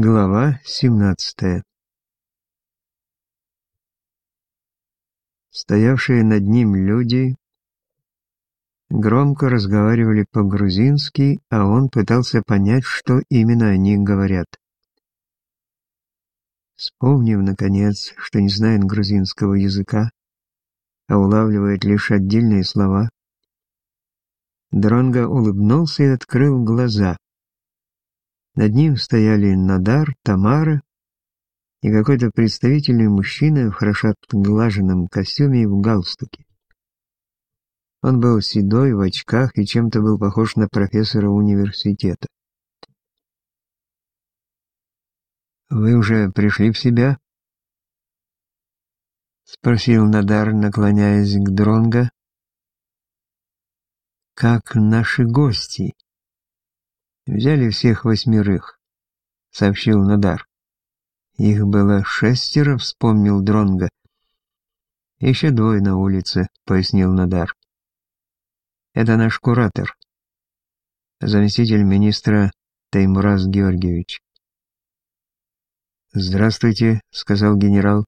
Глава 17 Стоявшие над ним люди громко разговаривали по-грузински, а он пытался понять, что именно они говорят. Вспомнив, наконец, что не знает грузинского языка, а улавливает лишь отдельные слова, Дронго улыбнулся и открыл глаза. Над ним стояли Надар, Тамара и какой-то представительный мужчина в хорошо отглаженном костюме и в галстуке. Он был седой, в очках и чем-то был похож на профессора университета. «Вы уже пришли в себя?» — спросил Надар, наклоняясь к Дронго. «Как наши гости?» «Взяли всех восьмерых», — сообщил Надар. «Их было шестеро», — вспомнил Дронго. «Еще двое на улице», — пояснил Надар. «Это наш куратор, заместитель министра Таймураз Георгиевич». «Здравствуйте», — сказал генерал.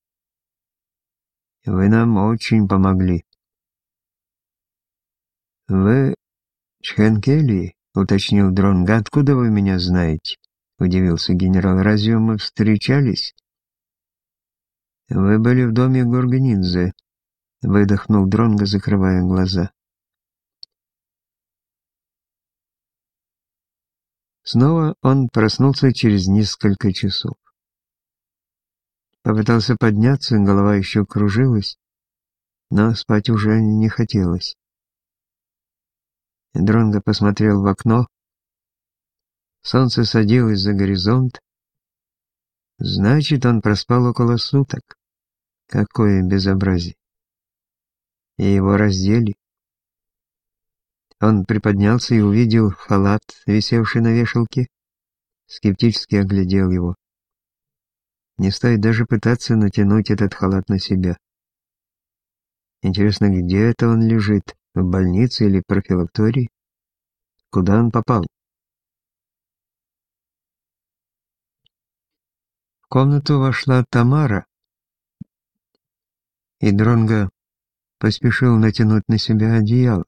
«Вы нам очень помогли». «Вы Чхенкели?» — уточнил Дронга. «Откуда вы меня знаете?» — удивился генерал. «Разве мы встречались?» «Вы были в доме Горганидзе», — выдохнул Дронга, закрывая глаза. Снова он проснулся через несколько часов. Попытался подняться, голова еще кружилась, но спать уже не хотелось. Дронго посмотрел в окно. Солнце садилось за горизонт. Значит, он проспал около суток. Какое безобразие. И его раздели. Он приподнялся и увидел халат, висевший на вешалке. Скептически оглядел его. Не стоит даже пытаться натянуть этот халат на себя. Интересно, где это он лежит? В больнице или профилактории? Куда он попал? В комнату вошла Тамара, и Дронго поспешил натянуть на себя одеяло.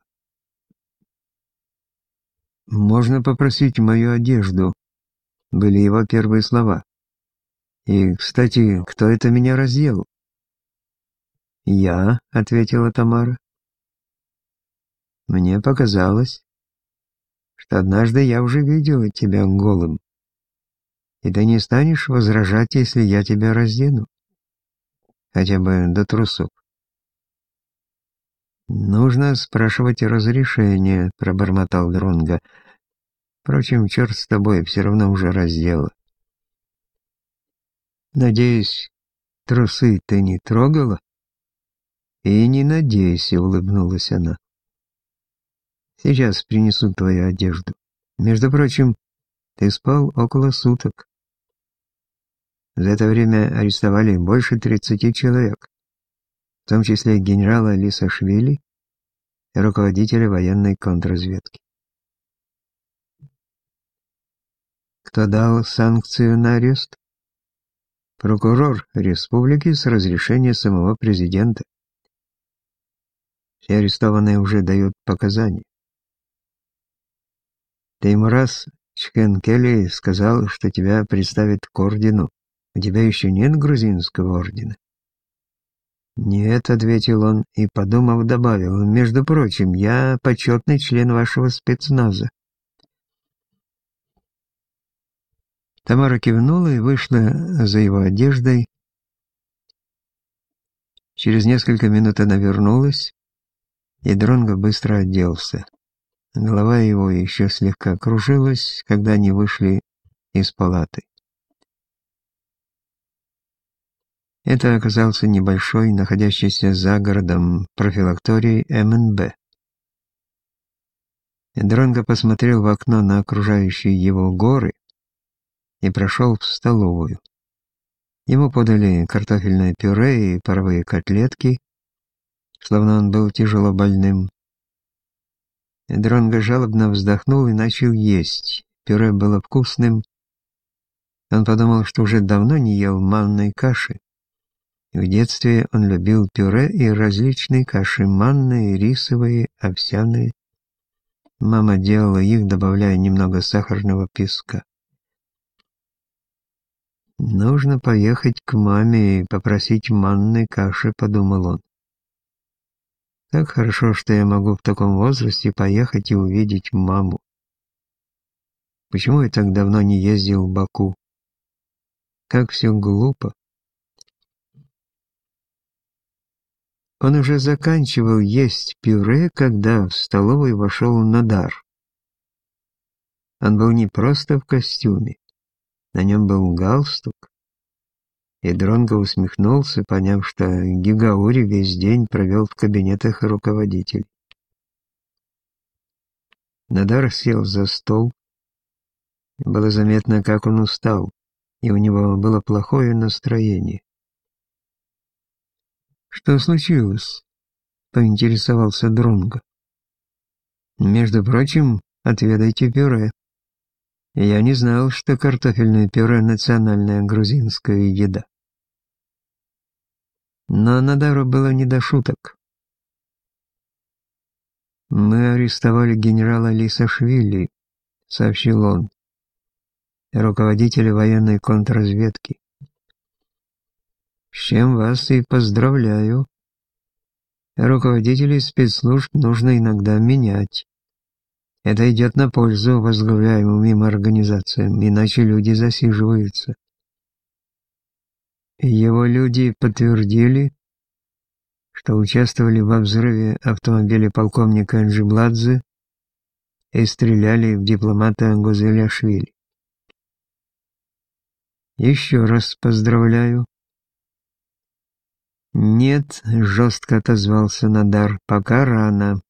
«Можно попросить мою одежду?» — были его первые слова. И, кстати, кто это меня раздел? «Я», — ответила Тамара. «Мне показалось, что однажды я уже видела тебя голым, и ты не станешь возражать, если я тебя раздену, хотя бы до трусов». «Нужно спрашивать разрешение», — пробормотал Дронга. «Впрочем, черт с тобой, все равно уже раздела». Надеюсь, трусы ты не трогала? И не надейся, улыбнулась она. Сейчас принесу твою одежду. Между прочим, ты спал около суток. За это время арестовали больше 30 человек, в том числе генерала Лисашвили и руководителя военной контрразведки. Кто дал санкцию на арест? прокурор республики с разрешения самого президента. Все арестованные уже дают показания. Теймурас Чхенкели сказал, что тебя представят к ордену. У тебя еще нет грузинского ордена? «Нет», — ответил он и, подумав, добавил, «между прочим, я почетный член вашего спецназа». Тамара кивнула и вышла за его одеждой. Через несколько минут она вернулась, и Дронго быстро оделся. Голова его еще слегка кружилась, когда они вышли из палаты. Это оказался небольшой, находящийся за городом профилакторий МНБ. Дронго посмотрел в окно на окружающие его горы и прошел в столовую. Ему подали картофельное пюре и паровые котлетки, словно он был тяжело больным. Дронго жалобно вздохнул и начал есть. Пюре было вкусным, Он подумал, что уже давно не ел манной каши. В детстве он любил пюре и различные каши, манные, рисовые, овсяные. Мама делала их, добавляя немного сахарного песка. «Нужно поехать к маме и попросить манной каши», — подумал он. «Как хорошо, что я могу в таком возрасте поехать и увидеть маму. Почему я так давно не ездил в Баку? Как все глупо». Он уже заканчивал есть пюре, когда в столовую вошел Надар. Он был не просто в костюме. На нем был галстук. И Дронго усмехнулся, поняв, что Гигаури весь день провел в кабинетах руководителей. Надар сел за стол. Было заметно, как он устал, и у него было плохое настроение. «Что случилось?» — поинтересовался Дронго. «Между прочим, отведайте пюре». Я не знал, что картофельное пюре – национальная грузинская еда. Но Надару было не до шуток. «Мы арестовали генерала Лисашвили», — сообщил он, руководителя военной контрразведки. «С чем вас и поздравляю. Руководителей спецслужб нужно иногда менять». Это идет на пользу возглавляемым им организациям, иначе люди засиживаются. Его люди подтвердили, что участвовали во взрыве автомобиля полковника Джибладзе и стреляли в дипломата Гузеляшвили. Еще раз поздравляю. Нет, жестко отозвался Надар, пока рано.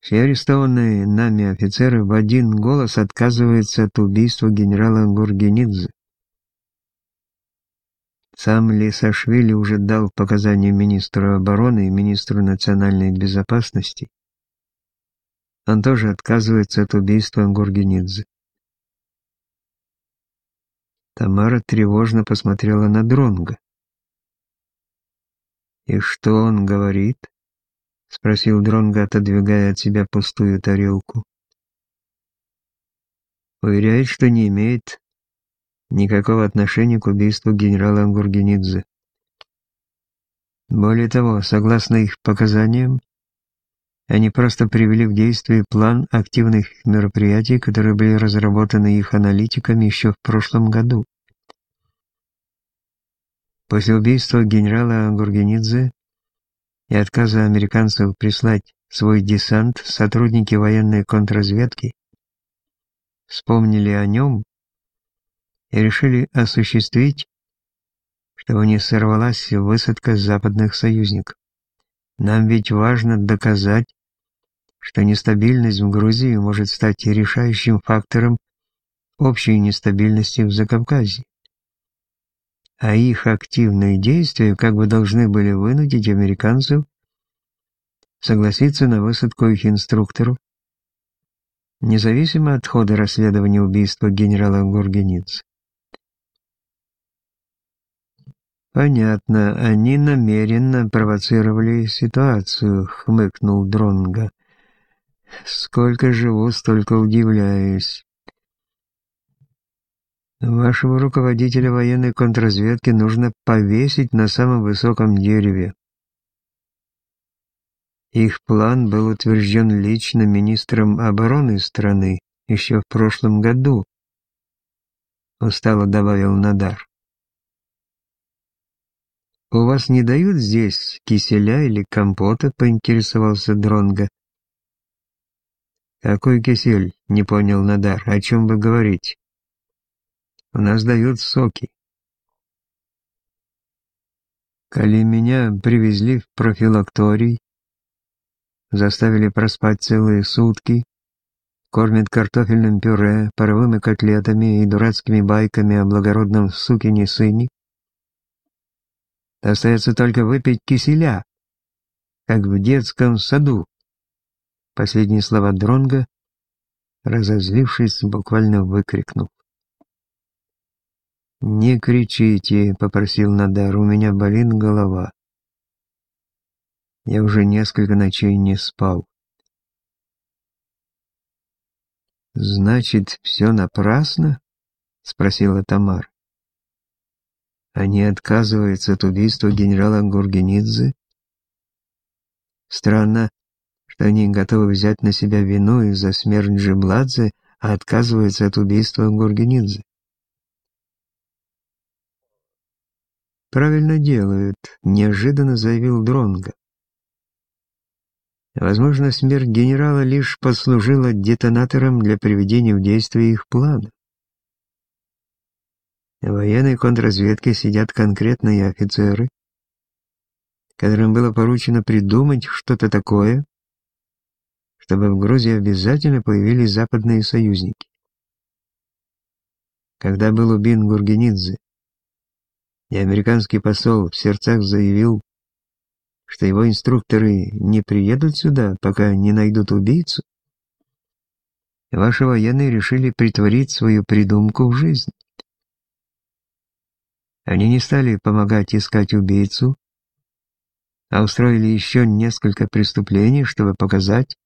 Все арестованные нами офицеры в один голос отказываются от убийства генерала Гургенидзе. Сам Лисашвили уже дал показания министру обороны и министру национальной безопасности. Он тоже отказывается от убийства Гургенидзе. Тамара тревожно посмотрела на Дронга. «И что он говорит?» — спросил Дронго, отодвигая от себя пустую тарелку. Уверяет, что не имеет никакого отношения к убийству генерала Гургенидзе. Более того, согласно их показаниям, они просто привели в действие план активных мероприятий, которые были разработаны их аналитиками еще в прошлом году. После убийства генерала Гургенидзе и отказа американцев прислать свой десант, сотрудники военной контрразведки вспомнили о нем и решили осуществить, чтобы не сорвалась высадка западных союзников. Нам ведь важно доказать, что нестабильность в Грузии может стать решающим фактором общей нестабильности в Закавказье. А их активные действия как бы должны были вынудить американцев согласиться на высадку их инструкторов, независимо от хода расследования убийства генерала Гургениц. Понятно, они намеренно провоцировали ситуацию, хмыкнул Дронга. Сколько живу, столько удивляюсь. Вашего руководителя военной контрразведки нужно повесить на самом высоком дереве. Их план был утвержден лично министром обороны страны еще в прошлом году, устало добавил Надар. «У вас не дают здесь киселя или компота?» — поинтересовался Дронга. «Какой кисель?» — не понял Надар. «О чем вы говорите?» У нас дают соки. Коли меня привезли в профилакторий, заставили проспать целые сутки, кормят картофельным пюре, паровыми котлетами и дурацкими байками о благородном сукине сыне, остается только выпить киселя, как в детском саду. Последние слова Дронга разозлившись, буквально выкрикнул. «Не кричите», — попросил Надар, — «у меня болит голова». Я уже несколько ночей не спал. «Значит, все напрасно?» — спросила Тамар. «Они отказываются от убийства генерала Гургенидзе?» «Странно, что они готовы взять на себя вину из-за смерти Джибладзе, а отказываются от убийства Гургенидзе». «Правильно делают», — неожиданно заявил Дронга. Возможно, смерть генерала лишь послужила детонатором для приведения в действие их плана. В военной контрразведке сидят конкретные офицеры, которым было поручено придумать что-то такое, чтобы в Грузии обязательно появились западные союзники. Когда был убит Гургенидзе, и американский посол в сердцах заявил, что его инструкторы не приедут сюда, пока не найдут убийцу, ваши военные решили притворить свою придумку в жизнь. Они не стали помогать искать убийцу, а устроили еще несколько преступлений, чтобы показать,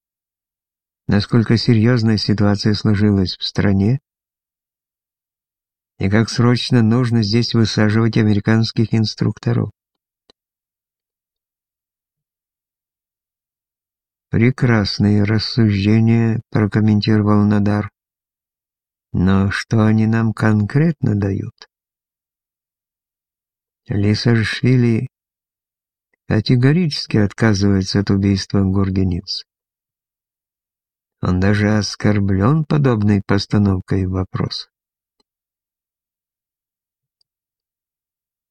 насколько серьезная ситуация сложилась в стране и как срочно нужно здесь высаживать американских инструкторов. «Прекрасные рассуждения», — прокомментировал Надар. «Но что они нам конкретно дают?» Лисашвили категорически отказывается от убийства Гургениц. Он даже оскорблен подобной постановкой вопроса.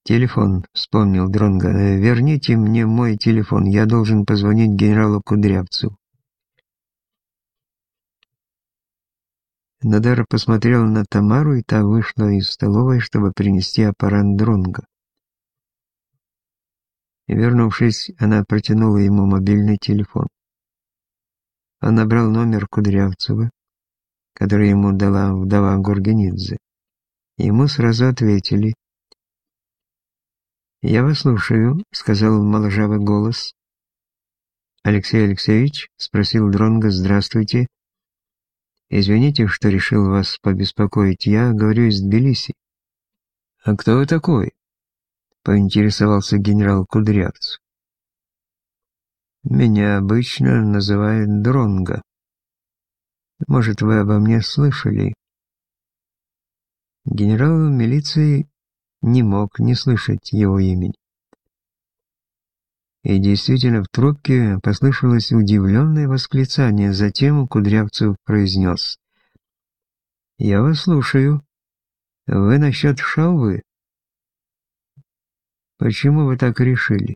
«Телефон», — вспомнил Дронга. «Верните мне мой телефон, я должен позвонить генералу Кудрявцу». Надар посмотрел на Тамару, и та вышла из столовой, чтобы принести аппарат Дронга. Вернувшись, она протянула ему мобильный телефон. Он набрал номер Кудрявцева, который ему дала вдова Горгенидзе. Ему сразу ответили — «Я вас слушаю», — сказал моложавый голос. «Алексей Алексеевич?» — спросил Дронго. «Здравствуйте. Извините, что решил вас побеспокоить. Я говорю из Тбилиси». «А кто вы такой?» — поинтересовался генерал Кудрявцев. «Меня обычно называют Дронго. Может, вы обо мне слышали?» Генерал милиции не мог не слышать его имени. И действительно в трубке послышалось удивленное восклицание, затем Кудрявцев произнес. «Я вас слушаю. Вы насчет Шалвы?» «Почему вы так решили?»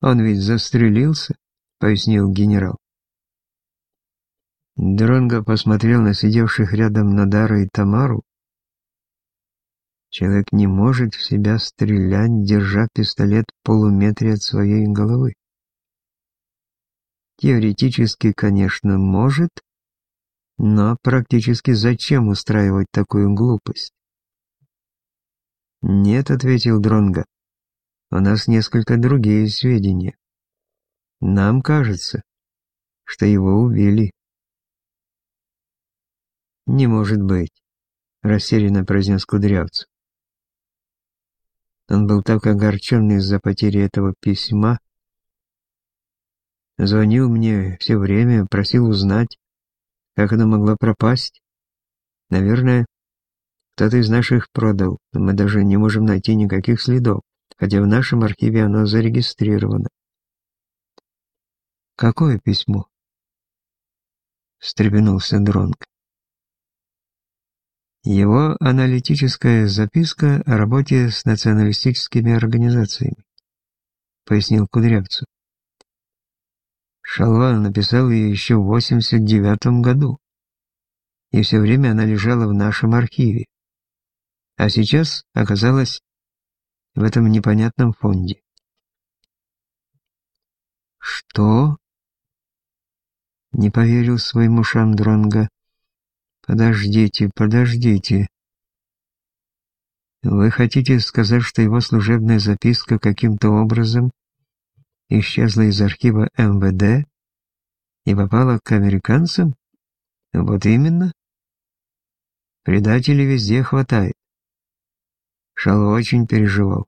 «Он ведь застрелился», — пояснил генерал. Дронго посмотрел на сидевших рядом Надара и Тамару, Человек не может в себя стрелять, держа пистолет в полуметре от своей головы. Теоретически, конечно, может, но практически зачем устраивать такую глупость? «Нет», — ответил Дронга. — «у нас несколько другие сведения. Нам кажется, что его убили». «Не может быть», — растерянно произнес Кудрявцев. Он был так огорчен из-за потери этого письма. Звонил мне все время, просил узнать, как оно могло пропасть. Наверное, кто-то из наших продал, но мы даже не можем найти никаких следов, хотя в нашем архиве оно зарегистрировано. «Какое письмо?» — встрепенулся Дронг. Его аналитическая записка о работе с националистическими организациями, пояснил Кудрявцев. Шалван написал ее еще в 89 году, и все время она лежала в нашем архиве, а сейчас оказалась в этом непонятном фонде. «Что?» — не поверил своим ушам Дронга. Подождите, подождите. Вы хотите сказать, что его служебная записка каким-то образом исчезла из архива МВД и попала к американцам? Вот именно. Предателей везде хватает. Шало очень переживал.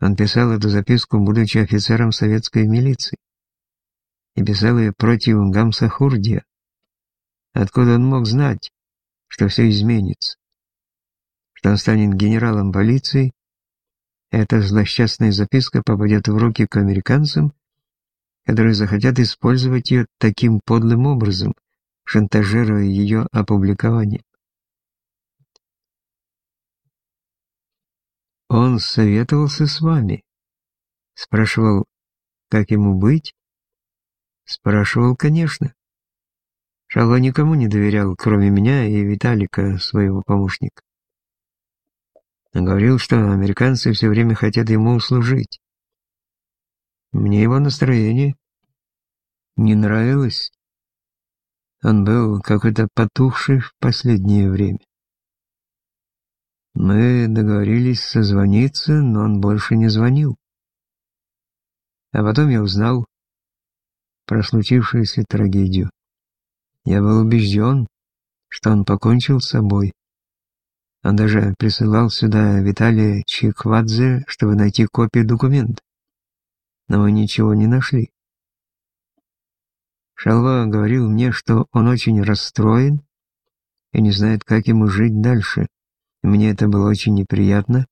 Он писал эту записку, будучи офицером советской милиции. И писал ее против Гамса Хурдия. Откуда он мог знать, что все изменится? что он станет генералом полиции, эта злосчастная записка попадет в руки к американцам, которые захотят использовать ее таким подлым образом, шантажируя ее опубликованием. Он советовался с вами. Спрашивал, как ему быть? Спрашивал, конечно. Шало никому не доверял, кроме меня и Виталика, своего помощника. Говорил, что американцы все время хотят ему услужить. Мне его настроение не нравилось. Он был какой-то потухший в последнее время. Мы договорились созвониться, но он больше не звонил. А потом я узнал про случившуюся трагедию. Я был убежден, что он покончил с собой. Он даже присылал сюда Виталия Чиквадзе, чтобы найти копию документа. Но мы ничего не нашли. Шалва говорил мне, что он очень расстроен и не знает, как ему жить дальше. Мне это было очень неприятно,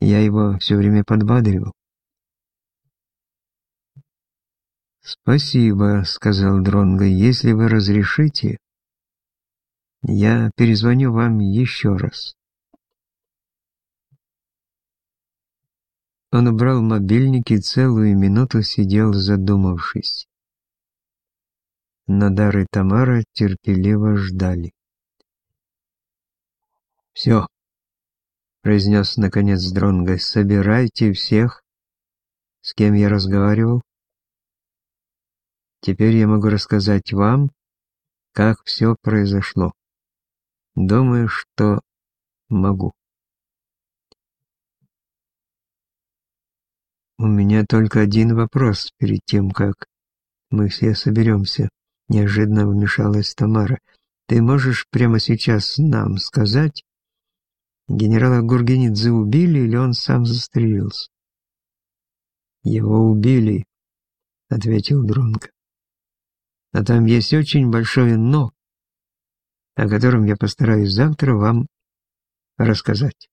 я его все время подбадривал. «Спасибо», — сказал Дронго, — «если вы разрешите, я перезвоню вам еще раз. Он убрал мобильник и целую минуту сидел задумавшись. Надар и Тамара терпеливо ждали. «Все», — произнес наконец Дронго, — «собирайте всех, с кем я разговаривал. Теперь я могу рассказать вам, как все произошло. Думаю, что могу. У меня только один вопрос перед тем, как мы все соберемся. Неожиданно вмешалась Тамара. Ты можешь прямо сейчас нам сказать, генерала Гургенидзе убили или он сам застрелился? Его убили, ответил Дронко. А там есть очень большое «но», о котором я постараюсь завтра вам рассказать.